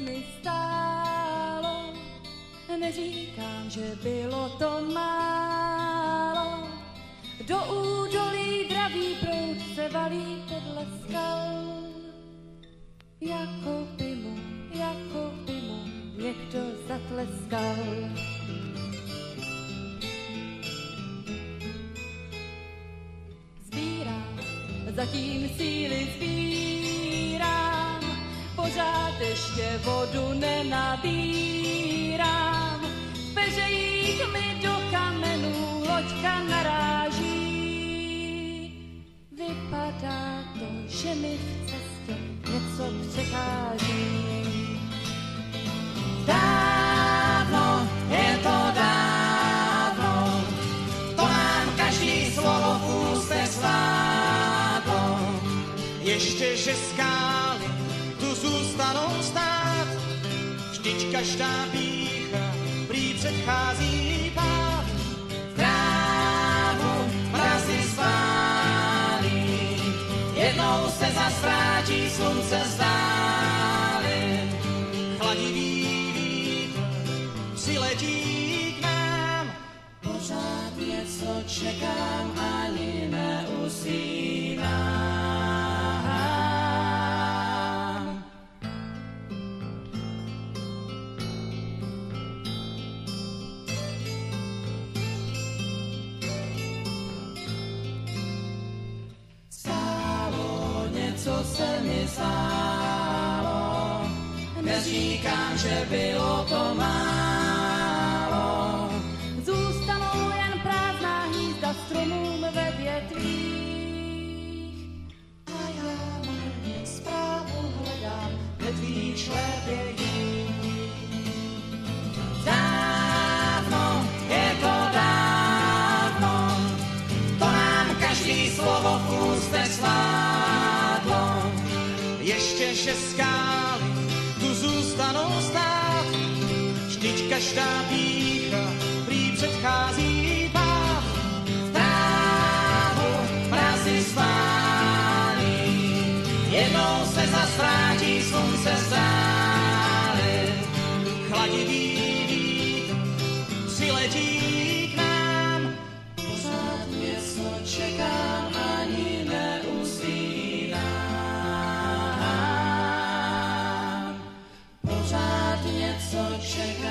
mi stálo. Neříkám, že bylo to málo. Do údolí dravý proud se valí podle skal. Jako by mu, jako by mu někdo zatleskal. Sbírám, zatím síly pořád ještě vodu nenabírám. V peřejích mi do kamenů loďka naráží. Vypadá to, že mi v cestě něco překáží. Dávno, je to dávno, to nám každý slovo v ústech. Ještě, že skály zůstanou stát, vždyť každá pícha prý předchází pád. Trávu mrazy spálí, jednou se zas vrátí slunce zdáli. Chladivý vítr přiletí k nám, Pořád něco čekám, ani se mi stálo, neříkám, že bylo to málo. Že skály tu zůstanou stát, vždyť každá pícha prý předchází shake.